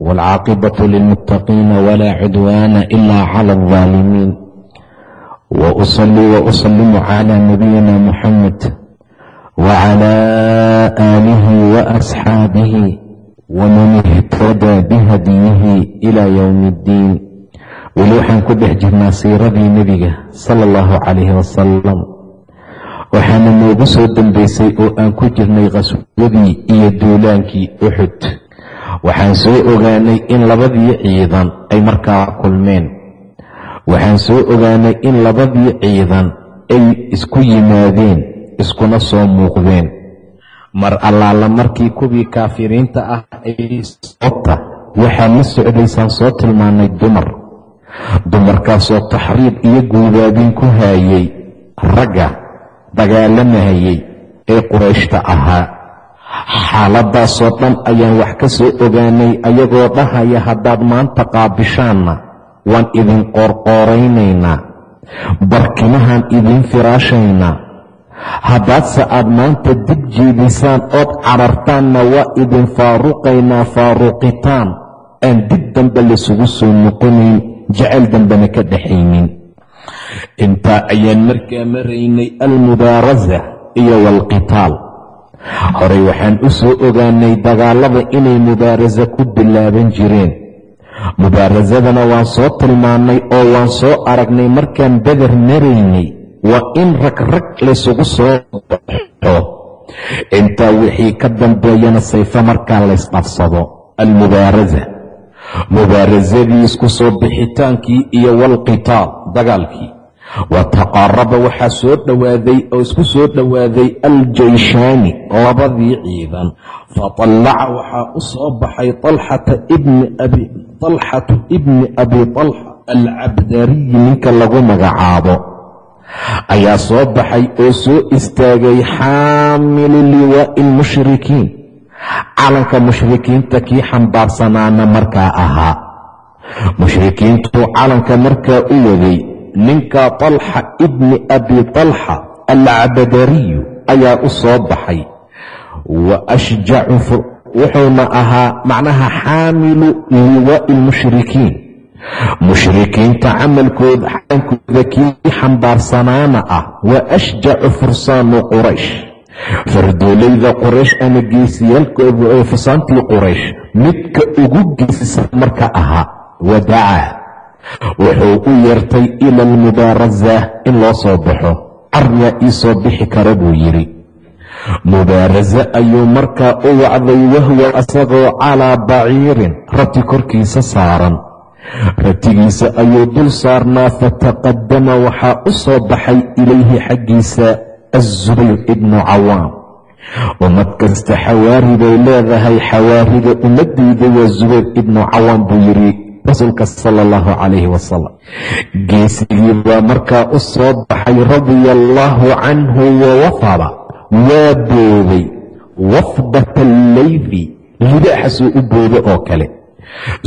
والعاقبة للمتقين ولا عدوان إلا على الظالمين وأصلي وأسلم على نبينا محمد وعلى آله وأصحابه ومن اهتدى بهديه إلى يوم الدين weli waxaan ku dhex jirnaa siiradii nebiga sala allahu calayhi wasalam waxaana noogu soo dambeysay oo aan ku jirnay qaswadii iyo duulaankii uxud waxaan soo ogaanay in labadii ciidan ay markaa kulmeen. Waxaan soo ogaanay in labadii ciidan ay isku yimaadeen iskuna soo muuqdeen. Mar allaala markii kuwii kaafiriinta ah ay soobta waxaa la socdaysaan soo tilmaanay dumar. Dumarkaasoo taxriib iyo guubaabin ku haayay ragga dagaalamahayay ee qurayshta ahaa xaaladaasoo dhan ayaan wax ka soo ogaanay ayagoo dhahaya haddaad maanta qaabishaanna waan idin qoorqooraynaynaa barkimahaan idiin firaashaynaa. Haddaadse aad maanta dib jiidisaan ood carartaanna waa idin faaruqaynaa faaruqitaan. Aan dib dambe laysugu soo noqonayn jecel dambena ka dhaxaynin intaa ayaan markaa maraynay almubaarasa iyo waalqitaal horey waxaan u soo ogaanay dagaalada inay mubaarasa ku bilaaban jireen. Mubaarasadana waan soo tilmaannay oo waan soo aragnay markaan beder maraynay. Waa in rag rag laysugu soo baxo. Intaa wixii ka dambeeyana sayfo markaa laysdhafsado almubaarasa. Mubaarasadii isku soo bixitaankii iyo walqitaal dagaalkii wa taqaaraba waxaa soo dhowaaday oo isku soo dhowaaday aljayshaani labadii ciidan. Fatallaca waxaa u soo baxay talxatu ibni abi talxa alcabdariyi ninka lagu magacaabo. Ayaa soo baxay oo soo istaagay xaamilu liwaa'i lmushrikiin calanka mushrikiinta kii xambaarsanaana markaa ahaa. Mushrikiintuu calanka markaa u waday ninka talxa ibni abi talxa alcabdariyu ayaa u soo baxay. Wa ashjacu wuxuuna ahaa macnaha xaamilu liwaa'i lmushrikiin. Mushrikiinta camalkooda calankooda kii xambaarsanaana ah. Wa ashjacu fursaanu quraysh. Fardoolayda quraysh ama geesiyaalkooda fusaantii quraysh midka ugu geesisan marka ahaa wadacaa wuxuu u yeertay ila almubaarasa in loo soo baxo. Caryaa ii soo bixi kara buu yidhi. Mubaarasa ayuu markaa u wacday wahwa asagoo calaa baciirin rati korkiisa saaran. Ratigiisa ayuu dul saarnaa fataqadama waxaa u soo baxay ilayhi xaggiisa azubayr ibnu cawaam ummad kasta xawaari bay leedahay xawaariga ummadayda waa zubayr ibnu cawaam buu yidhi rasuulka sala allahu calayhi wasalam geesigii baa markaa u soo baxay radia allaahu canhu wawafada waa booday wafdata alleyfi libaaxasuu u boodo oo kale.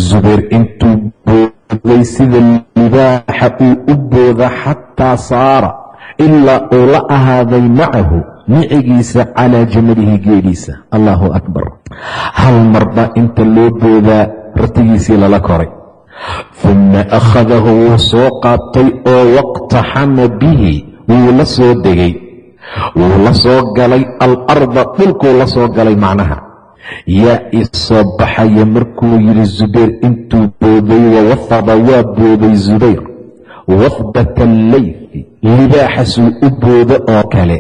Zubayr intuu booday sida libaaxa uu u booda xataa saara ilaa uu la ahaaday macahu micigiisa calaa jamalihi geedhiisa allahu akbar. Hal marba inta loo boodaa ratigiisii lala koray uma akhadahu wuu soo qaatay oo waqtaxama bihi wuu la soo degay wuu la soo galay alarda dhulkuu la soo galay macnaha yaa ii soo baxaya markuu yidhi zubayr intuu booday wawafada waa booday zubayr wafdata alleyfi libaaxasuu u boodo oo kale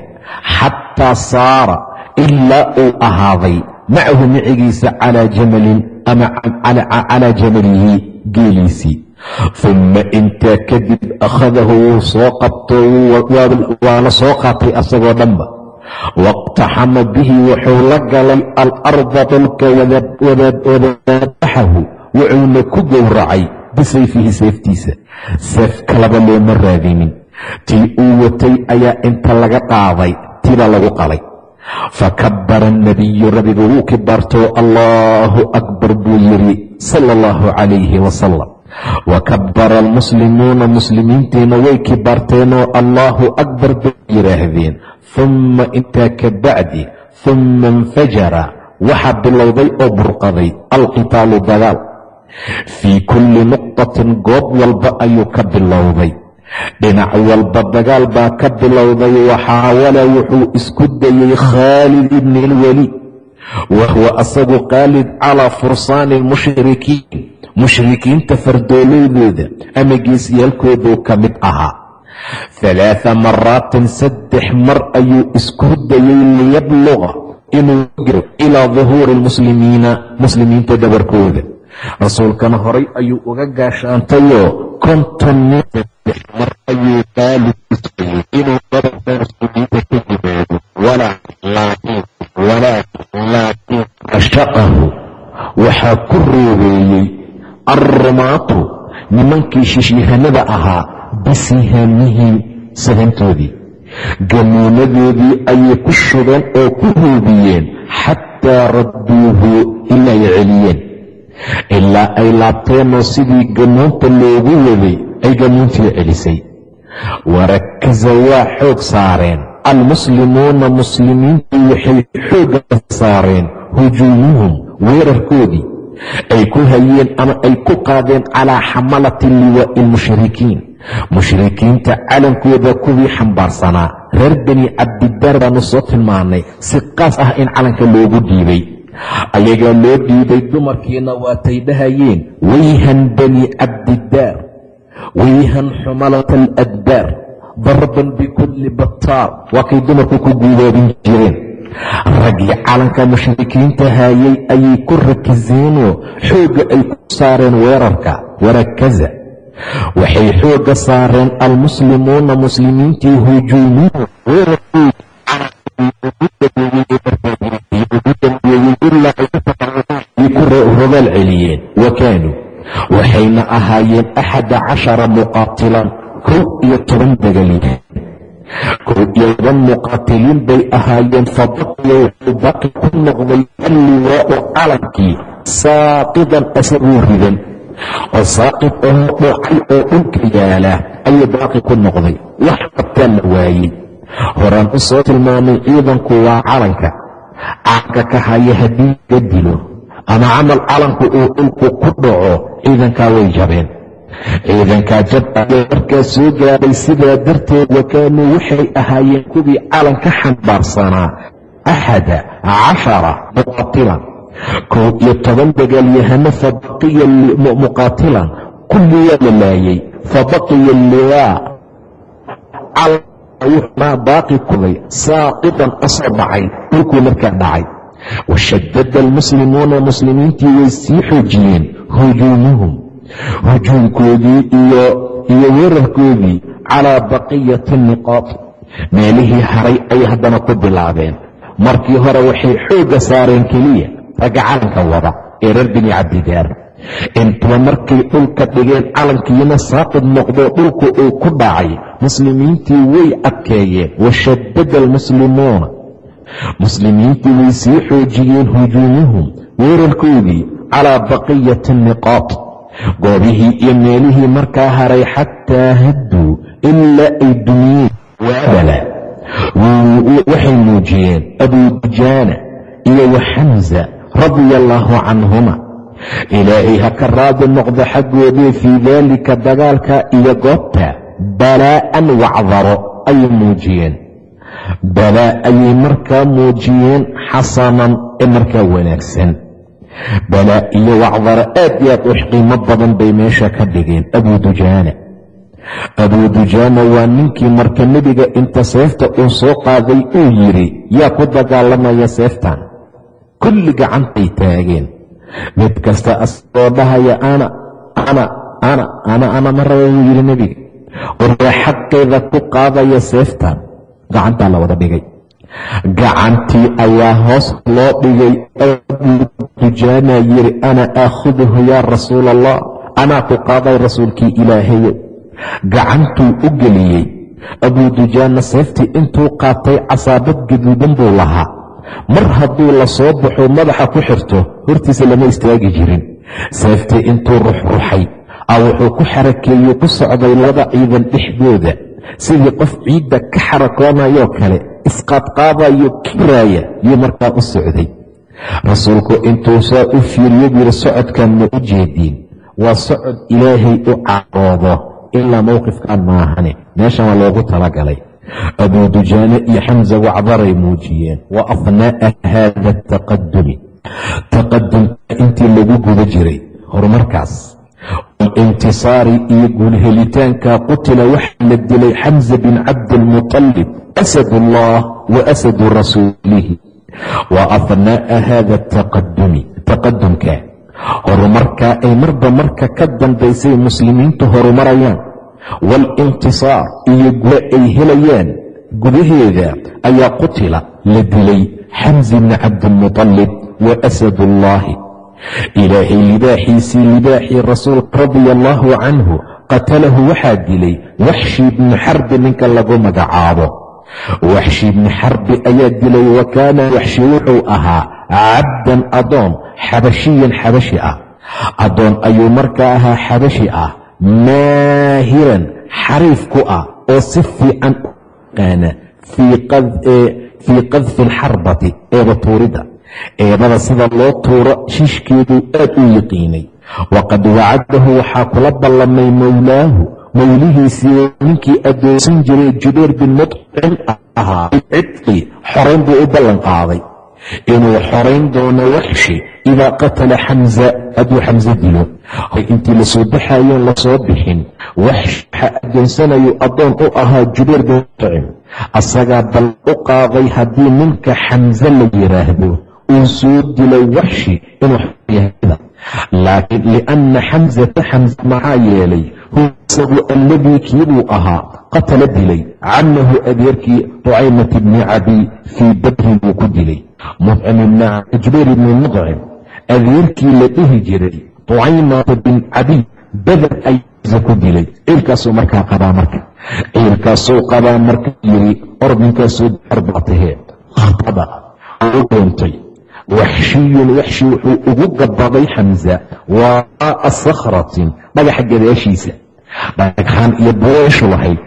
xataa saara ilaa uu ahaaday macahu micigiisa calaa calaa jamalihi geeliisii uma intaa kadib akhadahu wuu soo qabto waa la soo qaatay asagoo dhanba. Waqtaxama bihi wuxuu la galay alarda dhulka wadaadaxahu wuxuuna ku gowracay bisayfihi seeftiisa. Seef kalaba looma raadinin. Tii uu watay ayaa inta laga qaaday tiibaa lagu qalay. Fakabara annabiyu nabigu wuu kibaartoo allaahu akbar buu yidhi sala allahu calayhi wasalam wa kabara almuslimuuna muslimiintiina way kibaarteenoo allaahu akbar bay yidhaahdeen humma intaa ka bacdi humma infajara waxaa bilowday oo burqaday alqitaalu dagaal fii kulli nuqtatin goob walba ayuu ka bilowday. Dhinac walba dagaal baa ka bilowday waxaawala wuxuu isku dayey khaalid ibni alweliid wahuwa asagu khaalid calaa fursaani almushrikiin mushrikiinta fardooleydooda ama geesyaalkooduu ka mid ahaa halaaa maraatin saddex mar ayuu isku dayey liyabluqa inuu giro ilaa duhuuri lmuslimiina muslimiinta dhabarkooda rasuulkana horay ayuu uga gaashaantayoo konton nin mar ayuu isayey inuu dhabarka muslimiinta ka yimaado. Laakiin ashaqahu waxaa ku roobeeyey alrumaatu nimankii shishihanada ahaa bisihaamihim sahantoodii gamuunadoodii ayay ku shubeen oo ku hoobiyeen xataa radduuhu ilaa ay celiyeen ilaa ay laabteenoo sidii gamuunta loogu waday ay gamuuntii celisay. Warakaza waa xoog saareen. Almuslimuuna muslimiintii waxay xoogga saareen hujuumuhum weerarkoodii. Ay ku hayeen ama ay ku qaadeen calaa xamalati liwaa'i almushrikiin mushrikiinta calankooda kuwii xambaarsanaa reer bani cabdidaar baanu soo tilmaannay si qaas ah in calanka loogu dhiibay ayagaa loo dhiibay dumarkiina waatay dhahayeen wayhan bani cabdidaar wayhan xumalata aladbaar darban bikulli battaar. Waa kay dumarku ku guudoobin jireen. Raggii calanka mushrikiinta haayay ayay ku rakiseenoo xoogga ay ku saareen weerarka. Warakaza. Waxay xoogga saareen almuslimuuna muslimiintii hujuumuhu weerarkooday ku rogaal celiyeen. Wa kaanuu. Waxayna ahaayeen axada cashara muqaatilan kow iyo toban dagaliin kow iyo toban muqaatiliin bay ahaayeen fabaqiya wuxuu baaqi ku noqday alliwaau calankii saaqidan asagoo ridan. Oo saaqid oo dhocay oo dhulka yaalla ayuu baaqi ku noqday. Wax qabtaa la waayey horaan u soo tilmaamay ciidanku waa calanka calanka ka haya haddii la dilo ama camal calanku uu dhulku ku dhaco ciidankaa way jabeen. Ciidankaa jab ayaa markaa soo gaadhay sidaa darteed wakaanuu waxay ahaayeen kuwii calanka xambaarsanaa. Axada cashara muqaatilan kow iyo toban dagaalyahano fabaqiya muqaatilan kulli waa la laayey fabaqiya wuxumaa baaqi kuday saaqidan asoo dhacay dhulkuu markaa dhacay. Washadada almuslimuuna muslimiintii way sii xoojiyeen hujuumuhum. Hujuumkoodii iyo weerarkoodii calaa baqiyati niqaat. Meelihii haray ayay haddana ku bilaabeen. Markii hore waxay xoogga saareen keliya ragga calanka wada ee reer bini cabdidaar intuba markay dhulka dhigeen calankiina saaqid noqdo dhulku uu ku dhacay. Muslimiintii way adkeeyeen. Washadada almuslimuuna. Muslimiintii way sii xoojiyeen hujuumuhum weerarkoodii calaa baqiyati niqaat. Goobihii iyo meelihii markaa haray xataa hadduu ilaa ay dumiyeen waabala waxay muujiyeen abudujaana iyo waxamza radia allaahu canhuma ilaahay ha ka raadi noqdo xaggoodii fii daalika dagaalka iyo goobta. Balaa'an wacdaro ayay muujiyeen. Balaa ayay markaa muujiyeen xasanan ee markaa wanaagsan. Balaa iyo wacdaro aad iyo aad u qiimo badan bay meesha ka dhigeen. Abuu dujaana. Abuu dujaana waa ninkii marka nebiga inta seefta uu soo qaaday uu yidhi yaa ku dagaalamaya seeftan. Kulli gacantay taageen mid kasta asagoo dhahaya ana ana ana ana ana ma raba wuu yidhi nebiga warwaa xaqeeda ku qaadaya seeftan. Gacantaa la wada dhigay. Gacantii ayaa hoos loo dhigay. Dujaana yiri ana aakhuduhu yaa rasuul allah anaa ku qaaday rasuulkii ilaahayow gacantuu u geliyey. Abuu dujaana seeftii intuu qaatay casaabad gaduudan buu lahaa mar hadduu la soo baxo madaxa ku xirto hortiisa lama istaagi jirin. Seeftii intuu ruxruxay a wuxuu ku xarakeeyey ku socday laba ciidan dhexdooda. Sidii qof ciidda ka xarakoonayoo kale isqaadqaadayo kiraaya yuu markaa u socday. Rasuulku intuu saa u fiiriyo buyiri socodkan ma u jeediin waa socod ilaahay u caroodo ilaa mowqifkan maahane. Meeshan waa loogu talagalay abuu dujaane iyo xamsa wacdaray muujiyeen. Wa afnaa'a haada taqadumi taqadumka intii lagu guda jiray horumarkaas. Walintisaari iyo guulhelitaanka qutila waxaa la dilay xamsa bin cabdiilmuطalib asad ullah wa asadu rasuulihi. Wa afnaa'a haada taqadumi taqadumka horumarkaa ay marba marka ka dambaysay muslimiintu horumarayaan waalintisaar iyo gulo ay helayaan gudaheeda ayaa qutila la dilay xamsi bni cabdiilmuطalib wa asaduullaahi ilaahay libaaxiisii libaaxii rasuulka radia allaahu canhu qatalahu waxaa dilay waxshi bni xarbi ninka lagu magacaabo. Waxshi bni xarbi ayaa dilay wa kaana waxshi wuxuu ahaa cabdan adoon xabashiyan xabashi ah. Addoon ayuu markaa ahaa xabashi ah maahiran xariif ku ah oo si fiican u yaqaana fii qadfi alxarbati eeba tuuridda eebada sida loo tuuro shiishkeeduu aad u yiqiinay waqad wacadahu waxaa kula ballamay mowlaahu mowlihiisii ninkii addoonsan jiray jubayr bin mudcim ahaa cidqi xorayn buu u ballan qaaday. Inuu xorayn doono waxshi idaa qatala xamsa hadduu xamse dilo. Intii la soo baxayoon la soo bixin. Waxshi waxaa addoonsanayu addoon u ahaa jubayr bin mudcim asagaa bal u qaaday haddii ninka xamse la yidhaahdo uu soo dilay waxshi inuu xyahda laakiin lianna xamsata xamse maxaa yeelay huwa isagu alladii kiibuu ahaa qatala dilay. Camahu adeerkii ducaymat bni cadiy fii badrin buu ku dilay. Jubayr ibni mudcim adeerkii la dhihi jiray ducaymata bin cadiy bader aysa ku dilay. Ciilkaasuu markaa qabaa marka. Ciilkaasuu qabaa marka yiri or ninkaasoo arbatahee khatada u dhoontay waxshiyun waxshi wuxuu ugu gabaday xamsa waaaa sakhratin dhagaxa gadaashiisa. Dhagxaan iyo bureeshu lahayd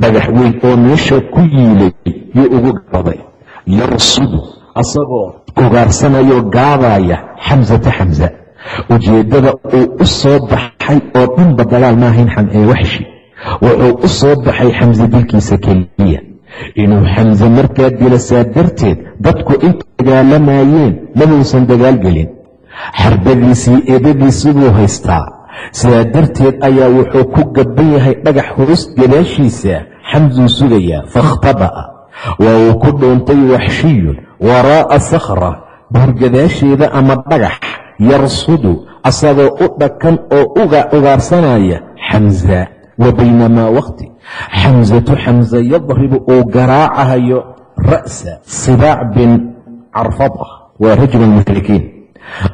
dhagax weyn oo meesha ku yiilay yuu ugu gabaday yarsudu asagoo ugaarsanayoo gaadaya xamsata xamsa ujeeddada uu u soo baxay oo dhanba dagaal maahayn ee waxshi. Wuxuu u soo baxay xamse dilkiisa keliya. Inuu xamse markaa dilo saa darteed dadku inta dagaalamayeen mabuusan dagaalgelin xarbadiisii eedadiisii buu haystaa. Sidaa darteed ayaa wuxuu ku gaban yahay dhagax hoos gadaashiisa. Xamsuu sugayaa fakhtaba'a. Waa uu ku dhoontay waxshiyun waraa'a sakhra buurgadaasheeda ama dhagax yarsudu asagoo u dhakan oo uga ugaarsanaya xamsa wa baynamaa waqti xamsatu xamsa yadribu uu garaacahayo ra'sa sibaac bin carfada. Waa rajul mushrikiin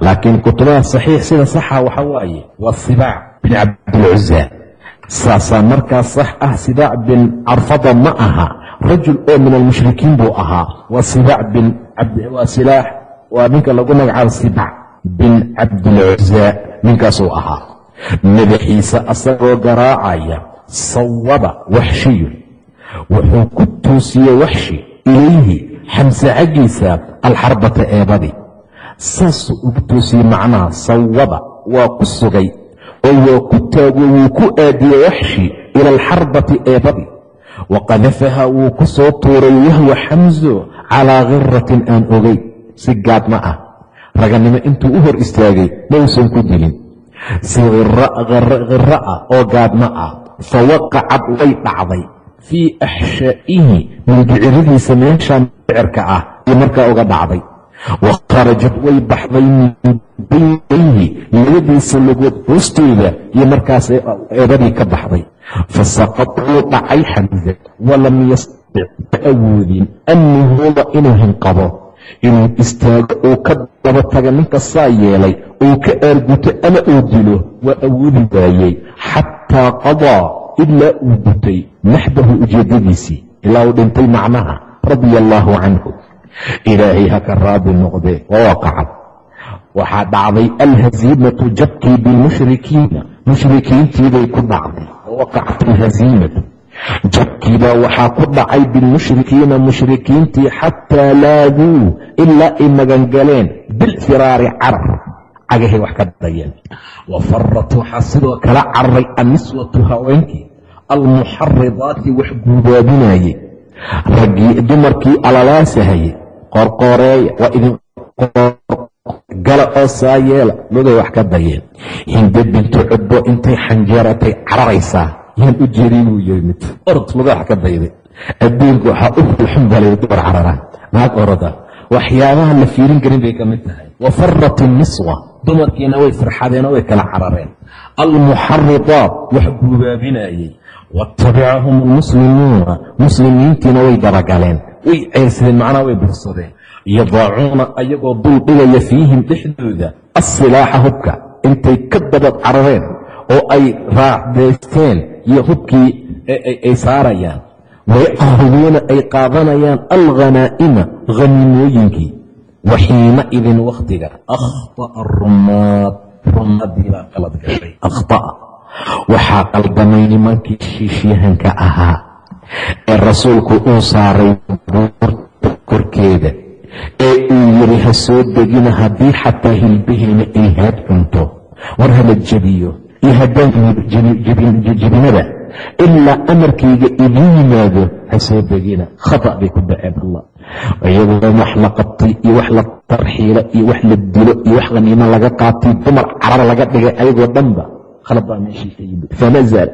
laakiin kutubaha saxiix sida saxa waxa waaye waa sibaac bin cabdilcuza saasaa markaa sax ah sibaac bin carfada ma aha rajul oo min almushrikiin buu ahaa. Waa sibaac bin waa silaax waa ninka lagu magacaabo sibaac bin cabdilcuza ninkaasuu ahaa. Madaxiisa asagoo garaacaya sawaba waxshiyun wuxuu ku toosiyey waxshi ilayhi xamse xaggiisa alxarbata eebadii saasuu ugu toosiyey macnaha sawaba waa ku sugay oo waa ku taago wuu ku aadiyey waxshi ila alxarbati eebadii wa qadafaha wuu ku soo tuuray wahwa xamso calaa khiratin aan ogay si gaadma ah raganimo intuu u hor istaagay ma uusan ku dilin si khira ah oo gaadma ah fa waqacad way dhacday fii axshaa'ihi mindiciradiisa meeshaa mindicirka ah iyo markaa uga dhacday wa kharajad way baxday min baynayhi labadiisa lugood hoostooda iyo markaas eebadii ka baxday fasaqad wuu dhacay xamse walam awoodin an inuu hinqabo inuu istaago uu ka daba taga ninka saa yeelay uu ka aarguto ama uu dilo waa awoodi waayey xataa qadaa ilaa uu gutay naxbahu ujeeddadiisii ilaa uu dhintay macnaha radia allaahu canhu ilaahay ha ka raadi noqdee wawaqacad waxaa dhacday alhaziimatu jabkii bilmushrikiina mushrikiintiibay ku dhacday wawaqacat alhaziimatu jabkiibaa waxaa ku dhacay bilmushrikiina mushrikiintii xataa laaduu ilaa ay magangaleen bilfiraari carar cagahay wax ka dayeen wa farat waxaa sidoo kala cararay anniswatu haweenkii almuxaridaati wax guubaabinayey raggii dumarkii alalaasahayey qorqoreeya waa gala oo saayeela lugay wax ka dayeen hinde bintu cudbo intay xanjeeratay cararaysaa. Yaan u jeeday buu yiri mid orod luga wax ka dayday. Adduunka waxaa u xulxun balay dumar cararaan naag oroda waxyaabaha la fiirin karin bay ka mid tahay. Wa farat inniswa dumarkiina way farxadeen oo way kala carareen. Almuxaridaat wax guubaabinayey. Watabicahum almuslimuuna. Muslimiintiina way dabagaleen way ceyrsadeen macnaha way bursadeen yadaacuuna ayagoo dul dhigaya fiihim dhexdooda assilaaxa hubka intay ka dabad carareen oo ay raacdaysteen iyo hubkii ay saarayaan. Wayaqhuduuna ay qaadanayaan alghanaa'ima haniimooyinkii waxiina idin wakhtiga. Akhطa'a arumaad rumaadii baa qalad gashay. Akhطa'a waxaa qaldamay nimankii shiishyahanka ahaa ee rasuulku uu saaray buurta korkeeda ee uu yiri ha soo degina haddii xataa hilbihiina ay haad cunto. War hala jebiyo iyo haddaan jebinada. Ilaa amarkayga idiin yimaado ha soo degina. Khata bay ku dhaceen allah. Iyagoo wax la qabtay iyo wax la tarxiilo iyo wax la dilo iyo wax khaniimo laga qaatay dumar carar laga dhigay ayagoo dhanba khalad meeshii ka yimid. Fanazal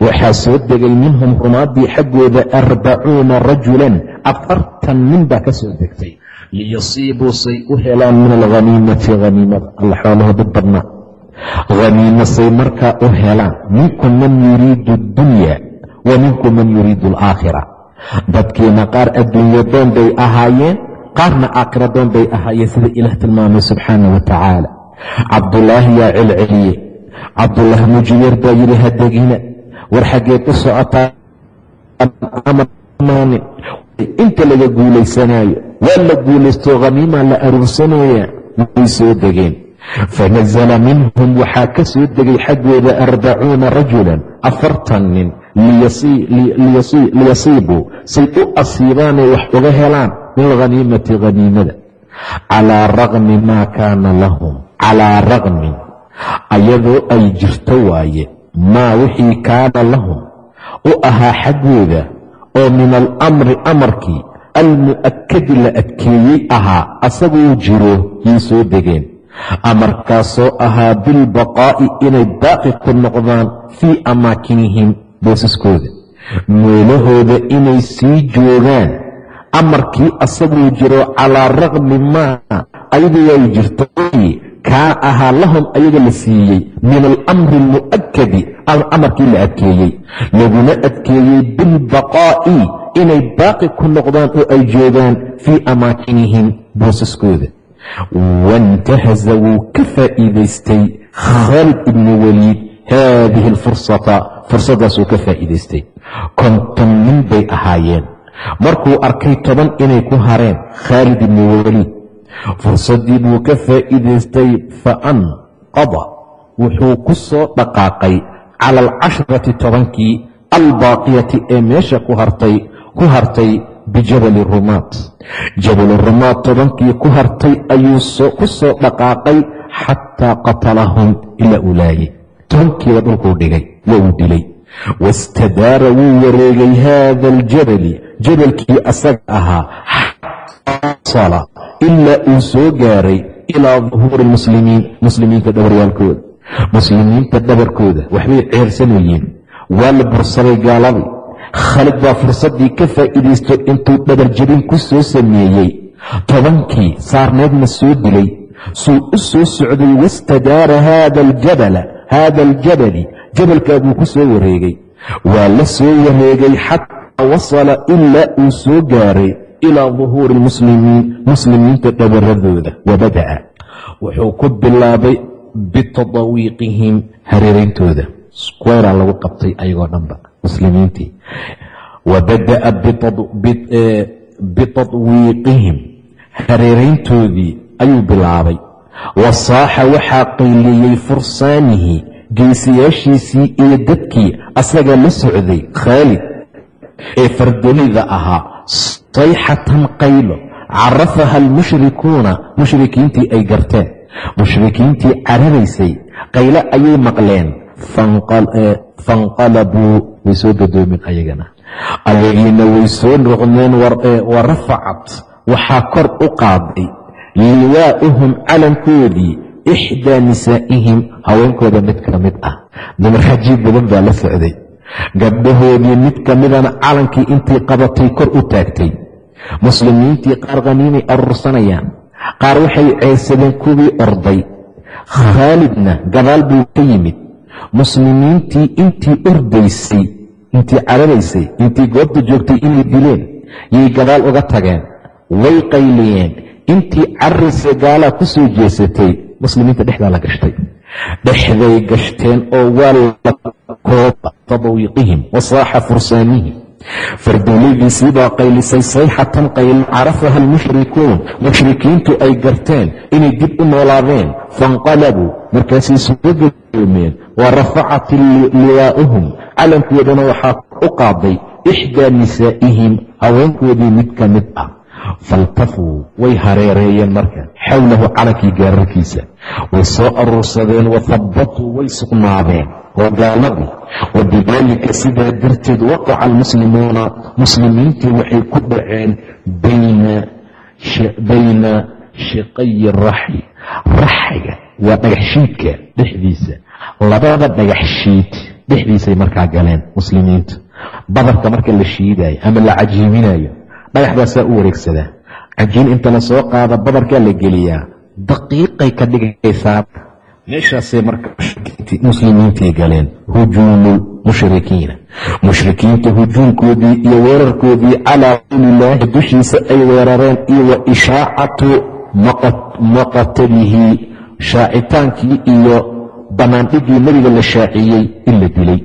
waxaa soo degay minhum rumaadii xaggooda arbacuuna rajulan afartan nin baa ka soo degtay liyasiibuu say u helaan min alghaniimati haniimada alla xoolaho dad badnaa haniimo say markaa u helaan minkum man yuriidu addunya wa minkum man yuriidu alaakhira. Dadkiina qaar adduunyo doon bay ahaayeen qaarna aakhira doon bay ahaayeen sida ilaah tilmaamay subxaana wa tacaala. Cabdulaahi yaa celceliye. Cabdulaahi mujiyeer baa yidhi hadegina war xaggeed u socotaa inta laga guulaysanaayo waa la guulaysto khaniimaa la aruursanaya way soo degeen. Fanazala minhum waxaa ka soo degay xaggooda arbacuuna rajulan afartan nin liyasiibuu say u asiibaanay wax uga helaan min alghaniimati haniimada calaa raqmi maa kaana lahum calaa raqmin ayadoo ay jirto waaye maa wixii kaana lahum u ahaa xaggooda oo min alamri amarkii almu'akadi la adkeeyey ahaa asaguu jiro yay soo degeen. Amarkaasoo ahaa bilbaqaa'i inay baaqi ku noqdaan fii amaakinihim boosaskooda. Meelahooda inay sii joogaan amarkii asaguu jiro calaa raqmi maa ayadu way jirto kaa ahaa lahum ayaga la siiyey min alamri almu'akadi amarkii la adkeeyey. Laguna adkeeyey bilbaqaa'i inay baaqi ku noqdaan oo ay joogaan fii amaakinihim boosaskooda waintahaza wuu ka faa'iidaystay khaalid ibnu waliid haadihi alfursata fursaddaasuu ka faa'iidaystay. Konton nin bay ahaayeen. Markuu arkay toban inay ku hareen khaalid ibnu waliid fursaddii buu ka faa'iidaystay fa anqada wuxuu ku soo dhaqaaqay cala alcasharati tobankii albaaqiyati ee meesha ku hartay ku hartay bijabali rumaat jabali rumaat tobankii ku hartay ayuu ku soo dhaqaaqay xataa qatalahum ilaa uu laayay tobankiiba dhulkuu dhigay waa uu dilay wastadaara wuu wareegay haada aljabali jabalkii asaga ahaa ilaa uu soo gaaray ilaa duhuuri lmuslimiin muslimiinta dhabaryaalkooda muslimiinta dhabarkooda waxbay ceersanayeen waa la bursaday gaaladii. Khalid baa fursaddii ka faa'iidaysto intuu dhabarjabin ku soo sameeyey. Tobankii saarneedna soo dilay. Suu u soo socday wastadaara haada aljabali. Jabalkaa buu ku soo wareegay. Waa la soo wareegay xataa wasala ilaa uu soo gaaray ilaa duhuuri lmuslimiin muslimiinta dhabaradooda wabada'a wuxuu ku bilaabay bitadawiiqihim hareerayntooda. Squaraa lagu qabtay ayagoo dhanba muslimiintii. Wa bada'a bitadwiiqihim hareerayntoodii ayuu bilaabay. Wa saaxa waxaa qayliyey fursaanihi geesiyaashiisii iyo dadkii asaga la socday khaalid ee fardolida ahaa sayxatan qaylo carafaha almushrikuuna mushrikiintii ay garteen mushrikiintii cararaysay qaylo ayay maqleen fanqalabuu way soo gadoomin ayagana ayagiina way soo noqdeen wa rafacat waxaa kor u qaaday liwaa'uhum calankoodii ixdaa nisaa'ihim haweenkooda mid ka mid ah dumar xajiib badan baa la socday gabdhahoodii mid ka midana calankii intii qabatay kor u taagtay muslimiintii qaar khaniimay aruursanayaan. Qaar waxay ceesadeen kuwii orday. Khaalidna gadaal buu ka yimid. Muslimiintii intii ordaysay intii cararaysay intii goobta joogtay inay dileen yay gadaal uga tageen way qayliyeen. Intii cararaysa gaalaa ku soo jeesatay muslimiinta dhexdaa la gashtay. Dhexday gashteen oo waa la kooba tadawiiqihim wasaaxa fursaanihim fardowladiisii baa qaylisay sayxatan qaylo carafaha almushrikuun. Mushrikiintu ay garteen inay dib u noolaadeen. Fainqalabuu markaasay soo gadoomeen wa rafacat liwaa'uhum calankoodana waxaa u qaaday ixdaa nisaa'ihim haweenkoodii mid ka mid ah. Faltafuu way hareereeyeen marka. Xowlahu calankii gaararkiisa. Way soo aruursadeen wahabbatuu way sugnaadeen waa gaaladii wabidaalika sidaa darteed waqaca almuslimuuna muslimiintii waxay ku dhaceen bayna shiqayi raxi raxiga waa dhagaxshiidka dhexdiisa. Labada dhagaxshiid dhexdiisay markaa galeen muslimiinta badarka marka la shiidaayo ama la cajiiminayo dhagax baasaa u wareegsadaa. Cajiin inta la soo qaada badarkaa la geliyaa daqiiqay ka dhigaysaa meeshaasay marka muslimiintii galeen hujuumu mushrikiina. Mushrikiinta hujuumkoodii iyo weerarkoodii calaa rasuulilaahi dushiisa ay weerareen iyo wa ishaacatu maqatalihi shaacitaankii iyo bannaandhigii nebiga la shaaciyey in la dilay.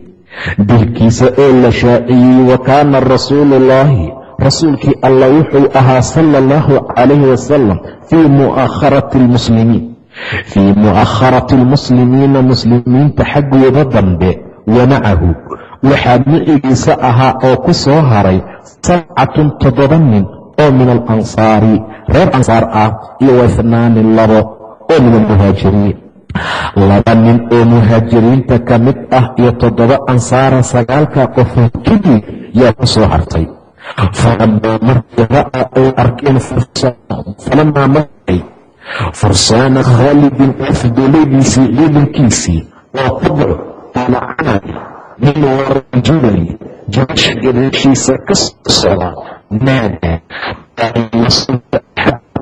Dilkiisa oo la shaaciyey wa kaana rasuuluullaahi rasuulkii allah wuxuu ahaa sala allahu calayhi wasalam fii mu'akharati almuslimiin fii mu'akharati almuslimiina muslimiinta xaggooda dambe wa macahu waxaa micigiisa ahaa oo ku soo haray sabcatun toddoba nin oo min alansaari reer ansaar ah iyo waithnaani labo oo min almuhaajiriin laba nin oo muhaajiriinta ka mid ah iyo toddoba ansaara sagaalka qofood kadib yaa ku soo hartay falamaa markii arkeen markay fursaana khaalidin afdoladiisii ciidankiisii oo tabcu talacaay min warajulay jabasha gadaashiisa ka socda naada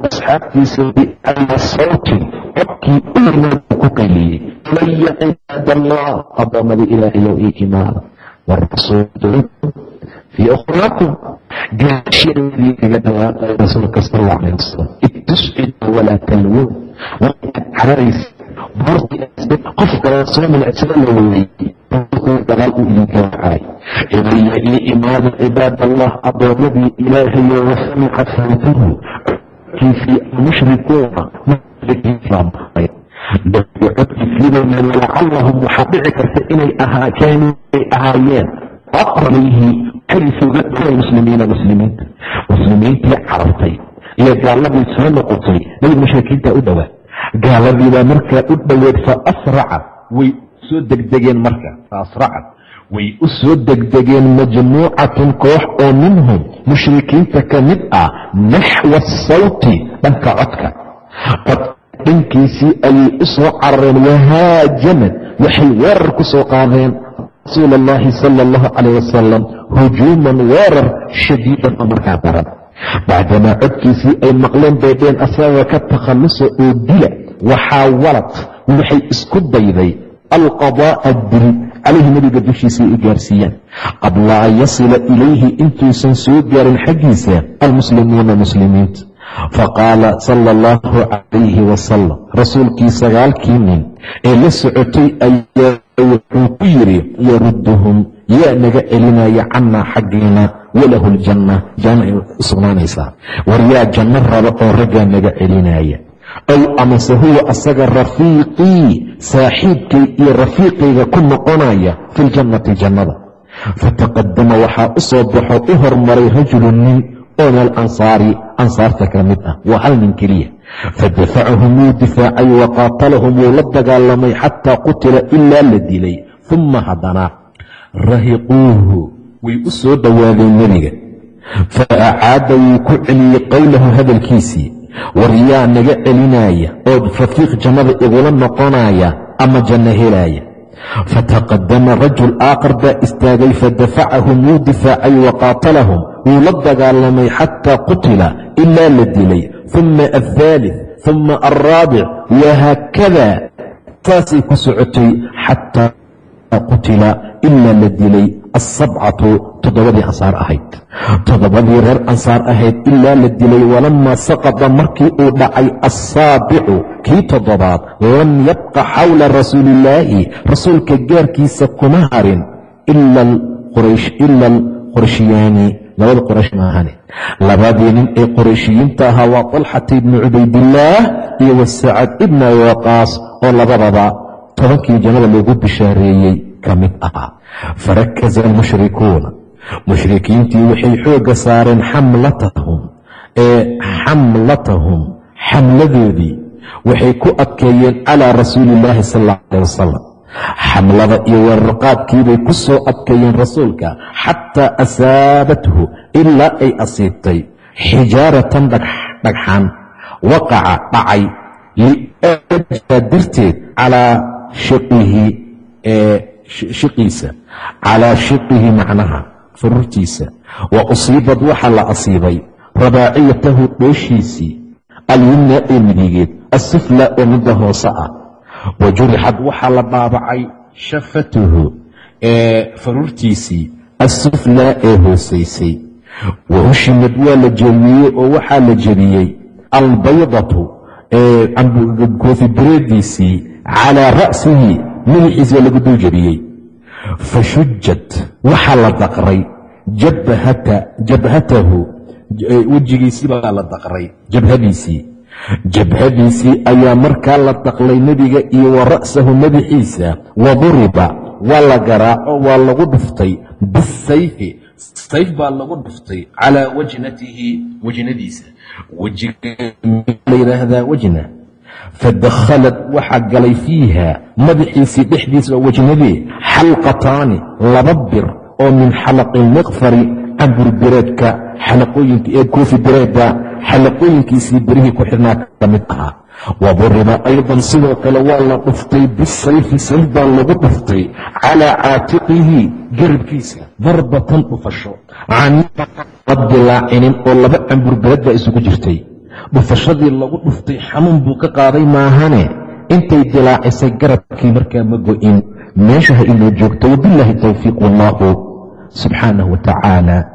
asxaabtiisa biala sawtin codkii ulimaadu ku qayliyey ilaya cibaad allah addoommada ilaahayow ii imaada warasuul fii ukhraakum gaashadeedii kaga dhawaaqay rasuulka sal alla calayh wasalam id tuscidu walaa talwoon waxaad cararaysa boortii qof kale soo milicsada la weeyey dagaal uu idinka wacay ilaya ii imaada cibaad allah addoommadii ilaahayo wasamica sawtahu codkiisii maqlay dadku codkiisiibana walacallahum waxaa dhici karta inay ahaa kaanuu ay ahaayeen xariisuga dhaway muslimiina muslimiinta muslimiintii carartay iyo gaaladii soo noqotay nabi mushrikiinta u dhowaa gaaladiibaa markaa u dhoweed fa asraca way soo degdegeen marka fa asracat way u soo degdegeen majmuucatun koox oo minhum mushrikiinta ka mid ah naxwa asawti dhanka codka cod dhankiisii ayay u soo carareen wahaajamad waxay weerar ku soo qaadeen rasuul allahi sala allahu calayh wasalam hujuuman weerar shadiidan oo markaa daran bacdamaa codkiisii ay maqleen baydheen asaga ka takhallusa oo dila waxaa walad waxay isku dayday alqadaa'a dil calayhi nebiga dushiisay u gaarsiiyaan. Qabla an yasila ilayhi intuusan soo gaarin xaggiisa almuslimuuna muslimiinta faqaala sala allahu calayhi wasalam rasuulkii sagaalkii nin ee la socotay ayaa wuxuu ku yidhi yarudduhum yaa naga celinaya cannaa xaggiina walahu ljanna janna ay u war yaa janno raba oo raggaa naga celinaya ow amase huwa asaga rafiiqii saaxiibkay iyo rafiiqayga ku noqonaya fi ljannati jannada. Fataqadama waxaa u soo baxo u hormaray rajulun nin oo min alansaari ansaarta ka mid ah. Waa hal nin keliya. Fadafacahum wuu difaacay wa qaatalahum wuu la dagaalamay xataa qutila ilaa la dilay. Uma haddana rahiquuhu way u soo dhowaadeen nebiga. Fa acaada wuu ku celiyey qowlahu hadalkiisii. War yaa naga celinaya oo rafiiq jannada igula noqonaya ama janno helaya fataqadama rajul aakhar baa istaagay fadafacahum wuu difaacay wa qaatalahum wuu la dagaalamay xataa qutila ilaa la dilay uma aلثaalث uma alraabic wahaakada saasay ku socotay xataa qutila ilaa la dilay asabcatu toddobadii ansaar ahayd toddobadii reer ansaar ahayd ilaa la dilay walamaa saqada markii uu dhacay assaabicu kii toddobaad lam yabqa xawla rasuuliillaahi rasuulka gaarkiisa kuma harin ila alqurayshiyaani labada qoraysh maahane labadii nin ee qurayshiyiinta ahaa waa talxata ibnu cubaydillaah iyo wasacad ibna waqaas oo labadaba tobankii jannada loogu bishaareeyey ka mid ahaa. Farakaza almushrikuuna mushrikiintii waxay xoogga saareen xamlatahum ee xamlatahum xamladoodii waxay ku adkeeyeen calaa rasuuli illaahi sal alla aleh wasalam xamlada iyo weerarqaadkiibay ku soo adkeeyeen rasuulka xataa asaabathu ilaa ay asiibtay. Xijaaratan dhagxaan waqaca dhacay liajaa darteed calaa shiqihi shiqiisa calaa shiqihi macnaha fururtiisa. Wa usiibad waxaa la asiibay rabaaciyatahu dhooshiisii alyumna ee midigeed asufla oo midda hoose ah wa jurixad waxaa la dhaabacay shafatuhu ee faruurtiisii asuflaa ee hoosaysay wa hushimad waa la jebiyey oo waxaa la jebiyey albaydatu ee koofibireediisii calaa ra'sihi madaxiisi waa lagu dul jebiyey fa shujad waxaa la daqray. Jabhatahu wejigiisii baa la daqray jabhadiisii jabhadiisii ayaa markaa la daqlay nebiga iyo wa ra'sahu madaxiisa wa duriba waa la garaaco waa lagu dhuftay bisayfi sayf baa lagu dhuftay calaa wajnatihi wejnadiisa wejiga la yidhaahdaa wejna fadakhalad waxaa galay fiiha madaxiisii dhexdiisa wejnadii xalqataani laba bir oo min xalaqi lmiqfari camburbireedka xalaqooyinka ee koofi bireedda xalaqooyinkiisii berihii ku xidhnaa ka mid ahaa. Waduriba aydan sidoo kale waa la dhuftay bisayfi sayf baa lagu dhuftay calaa caatiqihi garabkiisa. Darbatan dhufasho. Caniiqad dilaacinin oo laba camburbireed baa isugu jirtay. Dhufashadii lagu dhuftay xanuun buu ka qaaday maahane. Intay dilaacisay garabkii markaa ma go-in. Meesha ha inoo joogto wabilaahi towfiiq wallaahu subxaanahu wa tacaala